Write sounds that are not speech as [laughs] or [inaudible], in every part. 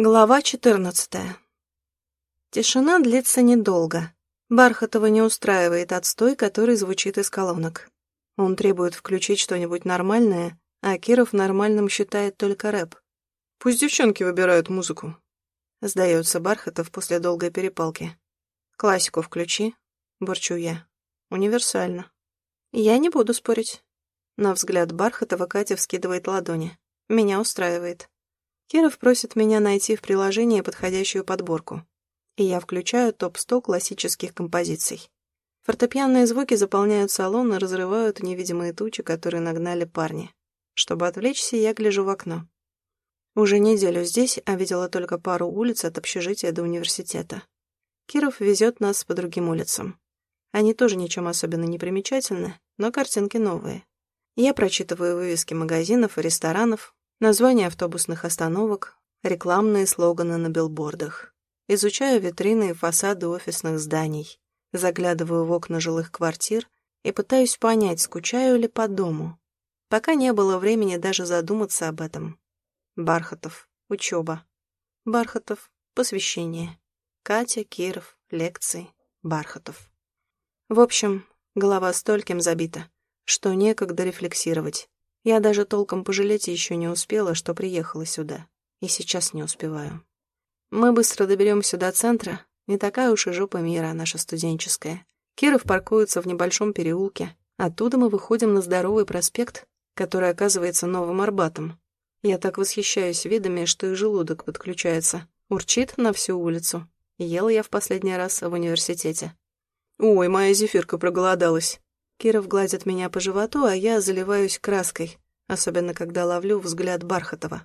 Глава 14. Тишина длится недолго. Бархатова не устраивает отстой, который звучит из колонок. Он требует включить что-нибудь нормальное, а Киров нормальным считает только рэп. «Пусть девчонки выбирают музыку», — сдается Бархатов после долгой перепалки. «Классику включи», — бурчу я. «Универсально». «Я не буду спорить». На взгляд Бархатова Катя вскидывает ладони. «Меня устраивает». Киров просит меня найти в приложении подходящую подборку. И я включаю топ-100 классических композиций. Фортепианные звуки заполняют салон и разрывают невидимые тучи, которые нагнали парни. Чтобы отвлечься, я гляжу в окно. Уже неделю здесь, а видела только пару улиц от общежития до университета. Киров везет нас по другим улицам. Они тоже ничем особенно не примечательны, но картинки новые. Я прочитываю вывески магазинов и ресторанов, Названия автобусных остановок, рекламные слоганы на билбордах. Изучаю витрины и фасады офисных зданий, заглядываю в окна жилых квартир и пытаюсь понять, скучаю ли по дому. Пока не было времени даже задуматься об этом. Бархатов, учеба. Бархатов, посвящение. Катя, Киров, лекции, Бархатов. В общем, голова стольким забита, что некогда рефлексировать. Я даже толком пожалеть еще не успела, что приехала сюда. И сейчас не успеваю. Мы быстро доберемся до центра. Не такая уж и жопа мира наша студенческая. Киров паркуется в небольшом переулке. Оттуда мы выходим на здоровый проспект, который оказывается новым Арбатом. Я так восхищаюсь видами, что и желудок подключается. Урчит на всю улицу. Ела я в последний раз в университете. «Ой, моя зефирка проголодалась», Киров гладит меня по животу, а я заливаюсь краской, особенно когда ловлю взгляд Бархатова.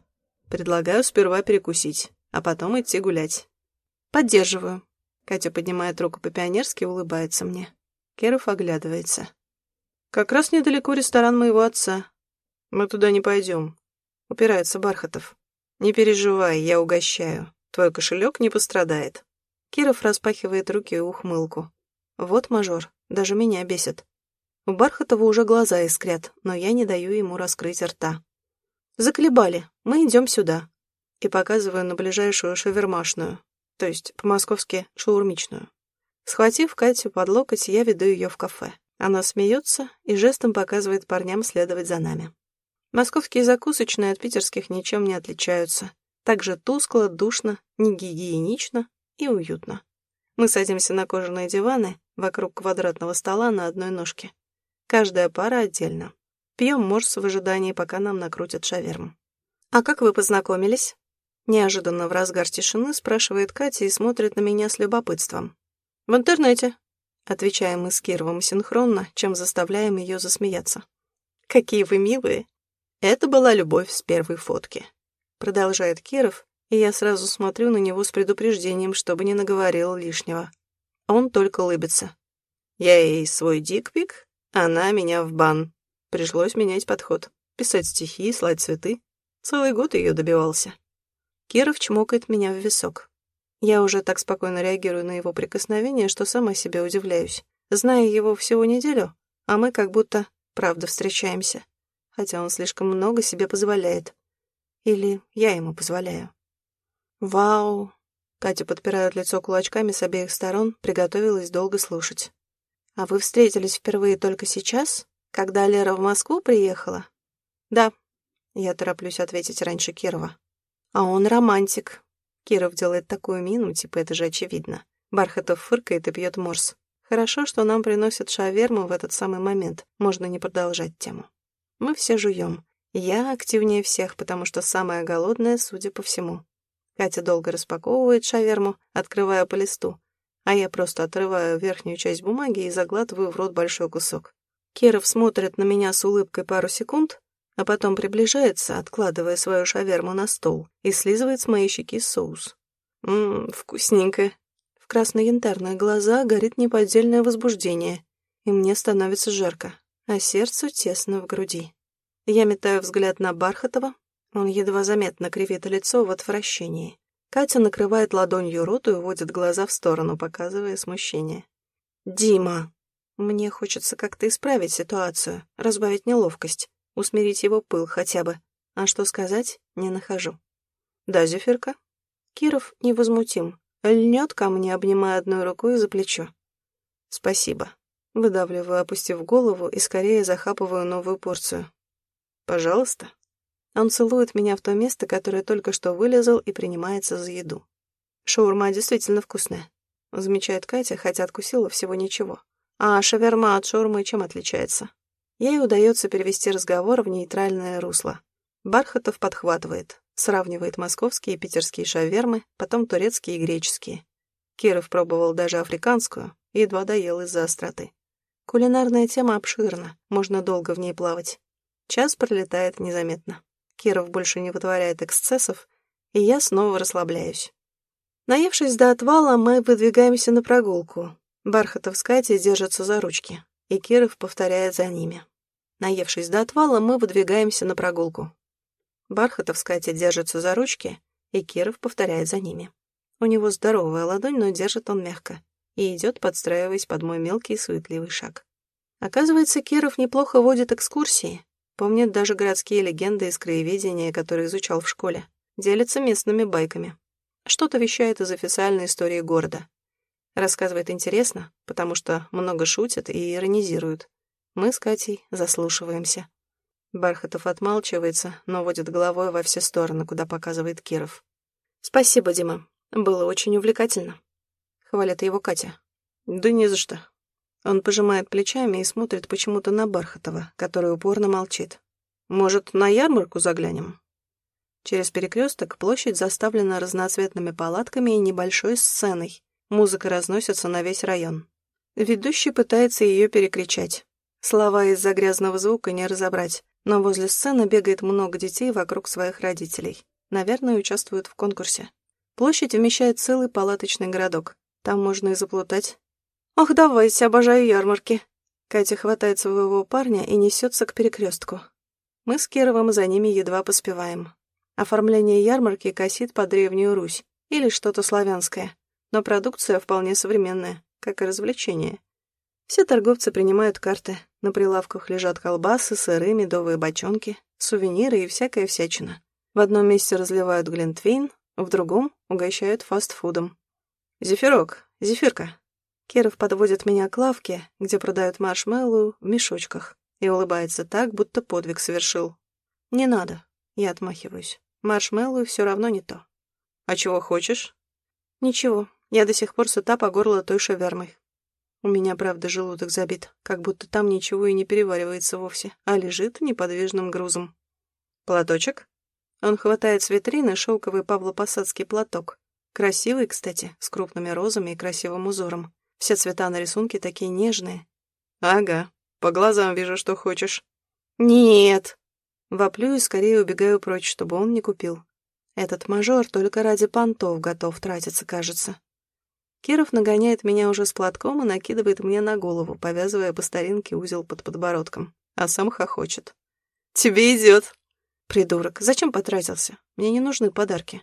Предлагаю сперва перекусить, а потом идти гулять. Поддерживаю. Катя поднимает руку по-пионерски и улыбается мне. Киров оглядывается. Как раз недалеко ресторан моего отца. Мы туда не пойдем. Упирается Бархатов. Не переживай, я угощаю. Твой кошелек не пострадает. Киров распахивает руки и ухмылку. Вот мажор, даже меня бесит. У Бархатова уже глаза искрят, но я не даю ему раскрыть рта. «Заколебали, мы идем сюда». И показываю на ближайшую шавермашную, то есть по-московски шаурмичную. Схватив Катю под локоть, я веду ее в кафе. Она смеется и жестом показывает парням следовать за нами. Московские закусочные от питерских ничем не отличаются. Также тускло, душно, негигиенично и уютно. Мы садимся на кожаные диваны вокруг квадратного стола на одной ножке. Каждая пара отдельно. Пьем морс в ожидании, пока нам накрутят шаверму. «А как вы познакомились?» Неожиданно в разгар тишины спрашивает Катя и смотрит на меня с любопытством. «В интернете», — отвечаем мы с Кировым синхронно, чем заставляем ее засмеяться. «Какие вы милые!» Это была любовь с первой фотки. Продолжает Киров, и я сразу смотрю на него с предупреждением, чтобы не наговорил лишнего. Он только улыбится. Я ей свой дикпик она меня в бан. Пришлось менять подход. Писать стихи, слать цветы. Целый год ее добивался. Киров чмокает меня в висок. Я уже так спокойно реагирую на его прикосновение, что сама себе удивляюсь. Зная его всего неделю, а мы как будто правда встречаемся. Хотя он слишком много себе позволяет. Или я ему позволяю. Вау! Катя подпирает лицо кулачками с обеих сторон, приготовилась долго слушать. «А вы встретились впервые только сейчас, когда Лера в Москву приехала?» «Да», — я тороплюсь ответить раньше Кирова. «А он романтик». Киров делает такую мину, типа это же очевидно. Бархатов фыркает и пьет морс. Хорошо, что нам приносят шаверму в этот самый момент. Можно не продолжать тему. Мы все жуем. Я активнее всех, потому что самая голодная, судя по всему. Катя долго распаковывает шаверму, открывая по листу, а я просто отрываю верхнюю часть бумаги и заглатываю в рот большой кусок. Керов смотрит на меня с улыбкой пару секунд, а потом приближается, откладывая свою шаверму на стол, и слизывает с моей щеки соус. Ммм, вкусненько. В красно-янтарные глаза горит неподдельное возбуждение, и мне становится жарко, а сердцу тесно в груди. Я метаю взгляд на Бархатова, он едва заметно кривит лицо в отвращении. Катя накрывает ладонью рот и уводит глаза в сторону, показывая смущение. «Дима!» Мне хочется как-то исправить ситуацию, разбавить неловкость, усмирить его пыл хотя бы. А что сказать, не нахожу. «Да, Зефирка?» Киров невозмутим, льнет ко мне, обнимая одной рукой за плечо. «Спасибо». Выдавливаю, опустив голову, и скорее захапываю новую порцию. «Пожалуйста». Он целует меня в то место, которое только что вылезал и принимается за еду. «Шаурма действительно вкусная», — замечает Катя, хотя откусила всего ничего. «А шаверма от шаурмы чем отличается?» Ей удается перевести разговор в нейтральное русло. Бархатов подхватывает, сравнивает московские и питерские шавермы, потом турецкие и греческие. Киров пробовал даже африканскую и едва доел из-за остроты. Кулинарная тема обширна, можно долго в ней плавать. Час пролетает незаметно. Киров больше не вытворяет эксцессов, и я снова расслабляюсь. Наевшись до отвала, мы выдвигаемся на прогулку. Бархатов с Катей держатся за ручки, и Киров повторяет за ними. Наевшись до отвала, мы выдвигаемся на прогулку. Бархатов с Катей держатся за ручки, и Киров повторяет за ними. У него здоровая ладонь, но держит он мягко, и идет, подстраиваясь под мой мелкий суетливый шаг. Оказывается, Киров неплохо водит экскурсии, помнит даже городские легенды из краеведения, которые изучал в школе, делится местными байками. Что-то вещает из официальной истории города. Рассказывает интересно, потому что много шутят и иронизируют. Мы с Катей заслушиваемся. Бархатов отмалчивается, но водит головой во все стороны, куда показывает Киров. «Спасибо, Дима. Было очень увлекательно», — хвалит его Катя. «Да не за что». Он пожимает плечами и смотрит почему-то на Бархатова, который упорно молчит. «Может, на ярмарку заглянем?» Через перекресток площадь заставлена разноцветными палатками и небольшой сценой. Музыка разносится на весь район. Ведущий пытается ее перекричать. Слова из-за грязного звука не разобрать, но возле сцены бегает много детей вокруг своих родителей. Наверное, участвуют в конкурсе. Площадь вмещает целый палаточный городок. Там можно и заплутать. «Ох, давайте, обожаю ярмарки!» Катя хватает своего парня и несется к перекрестку. Мы с Кировым за ними едва поспеваем. Оформление ярмарки косит по Древнюю Русь или что-то славянское, но продукция вполне современная, как и развлечение. Все торговцы принимают карты, на прилавках лежат колбасы, сыры, медовые бочонки, сувениры и всякая всячина. В одном месте разливают глинтвейн, в другом угощают фастфудом. «Зефирок, зефирка». Киров подводит меня к лавке, где продают маршмеллоу в мешочках, и улыбается так, будто подвиг совершил. «Не надо», — я отмахиваюсь. «Маршмеллоу все равно не то». «А чего хочешь?» «Ничего, я до сих пор сыта по горло той шавермой. У меня, правда, желудок забит, как будто там ничего и не переваривается вовсе, а лежит неподвижным грузом. Платочек? Он хватает с витрины шелковый павлопосадский платок. Красивый, кстати, с крупными розами и красивым узором. Все цвета на рисунке такие нежные. Ага, по глазам вижу, что хочешь. Нет. Воплю и скорее убегаю прочь, чтобы он не купил. Этот мажор только ради понтов готов тратиться, кажется. Киров нагоняет меня уже с платком и накидывает мне на голову, повязывая по старинке узел под подбородком, а сам хохочет. «Тебе идет!» «Придурок, зачем потратился? Мне не нужны подарки».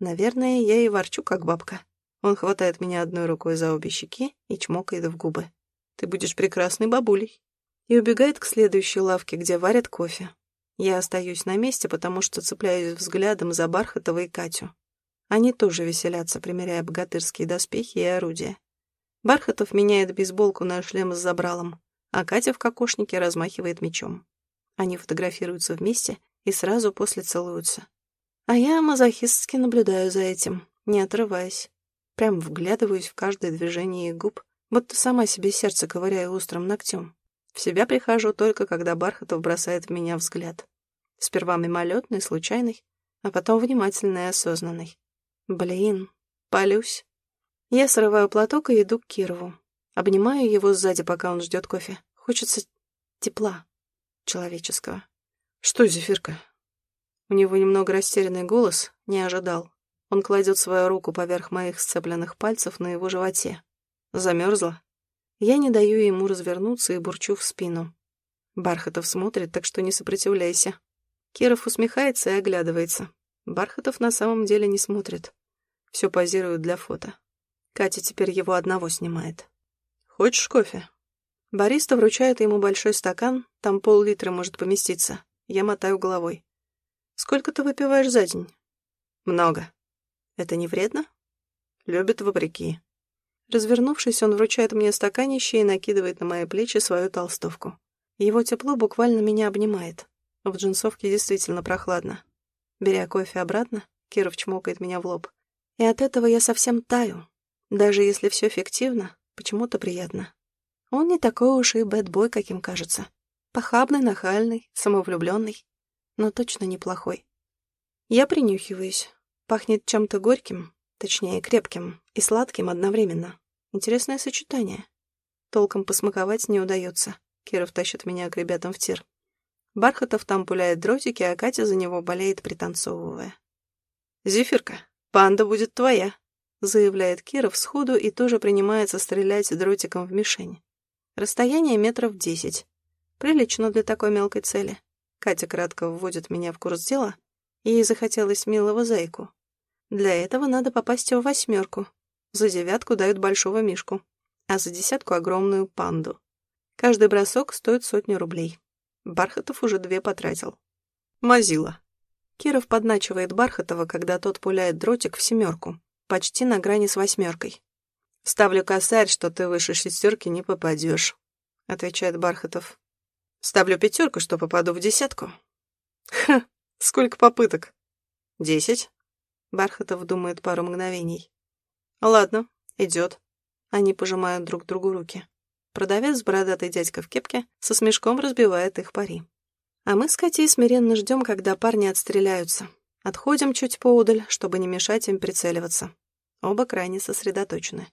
Наверное, я и ворчу, как бабка. Он хватает меня одной рукой за обе щеки и чмокает в губы. «Ты будешь прекрасной бабулей». И убегает к следующей лавке, где варят кофе. Я остаюсь на месте, потому что цепляюсь взглядом за Бархатова и Катю. Они тоже веселятся, примеряя богатырские доспехи и орудия. Бархатов меняет бейсболку на шлем с забралом, а Катя в кокошнике размахивает мечом. Они фотографируются вместе и сразу после целуются. А я мазохистски наблюдаю за этим, не отрываясь. Прям вглядываюсь в каждое движение губ, будто сама себе сердце ковыряю острым ногтем. В себя прихожу только, когда Бархатов бросает в меня взгляд. Сперва мимолетный, случайный, а потом внимательный и осознанный. Блин, полюсь. Я срываю платок и иду к Кирову. Обнимаю его сзади, пока он ждет кофе. Хочется тепла человеческого. Что, Зефирка? У него немного растерянный голос, не ожидал. Он кладет свою руку поверх моих сцепленных пальцев на его животе. Замерзла? Я не даю ему развернуться и бурчу в спину. Бархатов смотрит, так что не сопротивляйся. Киров усмехается и оглядывается. Бархатов на самом деле не смотрит. Все позируют для фото. Катя теперь его одного снимает. «Хочешь кофе?» Бариста вручает ему большой стакан, там пол-литра может поместиться. Я мотаю головой. «Сколько ты выпиваешь за день?» «Много». Это не вредно? Любит вопреки. Развернувшись, он вручает мне стаканище и накидывает на мои плечи свою толстовку. Его тепло буквально меня обнимает. В джинсовке действительно прохладно. Беря кофе обратно, Киров чмокает меня в лоб. И от этого я совсем таю. Даже если все фиктивно, почему-то приятно. Он не такой уж и бэтбой, каким кажется. Похабный, нахальный, самовлюбленный, но точно неплохой. Я принюхиваюсь. Пахнет чем-то горьким, точнее крепким, и сладким одновременно. Интересное сочетание. Толком посмаковать не удается. Киров тащит меня к ребятам в тир. Бархатов там пуляет дротики, а Катя за него болеет, пританцовывая. «Зефирка, панда будет твоя», — заявляет Киров сходу и тоже принимается стрелять дротиком в мишень. Расстояние метров десять. Прилично для такой мелкой цели. Катя кратко вводит меня в курс дела. Ей захотелось милого зайку. Для этого надо попасть в восьмерку. За девятку дают большого мишку, а за десятку — огромную панду. Каждый бросок стоит сотню рублей. Бархатов уже две потратил. Мазила. Киров подначивает Бархатова, когда тот пуляет дротик в семерку, почти на грани с восьмеркой. «Ставлю косарь, что ты выше шестерки не попадешь», — отвечает Бархатов. «Ставлю пятерку, что попаду в десятку». «Ха, сколько попыток?» «Десять». Бархатов думает пару мгновений. «Ладно, идет». Они пожимают друг другу руки. Продавец, бородатый дядька в кепке, со смешком разбивает их пари. А мы с Катей смиренно ждем, когда парни отстреляются. Отходим чуть поудаль, чтобы не мешать им прицеливаться. Оба крайне сосредоточены.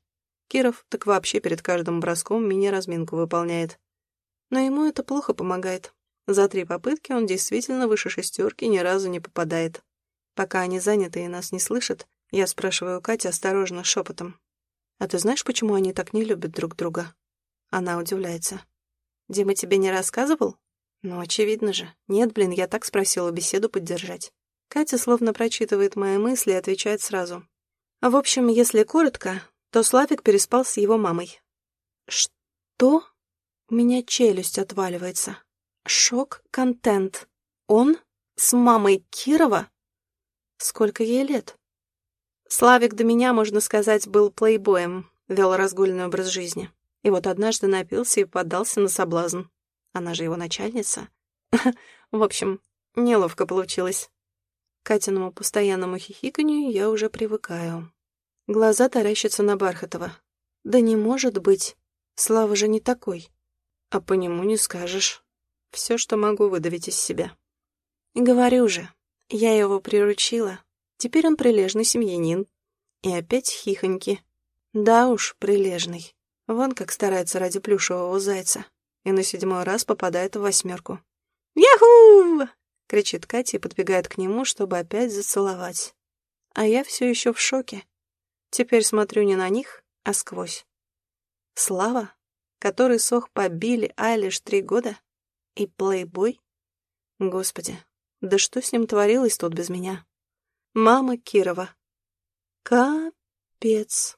Киров так вообще перед каждым броском мини-разминку выполняет. Но ему это плохо помогает. За три попытки он действительно выше шестерки ни разу не попадает. Пока они заняты и нас не слышат, я спрашиваю Катю осторожно, шепотом. «А ты знаешь, почему они так не любят друг друга?» Она удивляется. «Дима тебе не рассказывал?» «Ну, очевидно же. Нет, блин, я так спросила беседу поддержать». Катя словно прочитывает мои мысли и отвечает сразу. В общем, если коротко, то Славик переспал с его мамой. «Что?» У меня челюсть отваливается. Шок-контент. Он? С мамой Кирова? Сколько ей лет? Славик до меня, можно сказать, был плейбоем, вел разгульный образ жизни. И вот однажды напился и поддался на соблазн. Она же его начальница. [laughs] В общем, неловко получилось. К Катиному постоянному хихиканью я уже привыкаю. Глаза таращатся на Бархатова. Да не может быть. Слава же не такой. А по нему не скажешь. Все, что могу выдавить из себя. Говорю же, я его приручила. Теперь он прилежный семьянин. И опять хихоньки. Да уж, прилежный. Вон как старается ради плюшевого зайца. И на седьмой раз попадает в восьмерку. «Яху!» — кричит Катя и подбегает к нему, чтобы опять зацеловать. А я все еще в шоке. Теперь смотрю не на них, а сквозь. Слава, который сох побили Айлиш три года, и плейбой? Господи, да что с ним творилось тут без меня? Мама Кирова. Капец.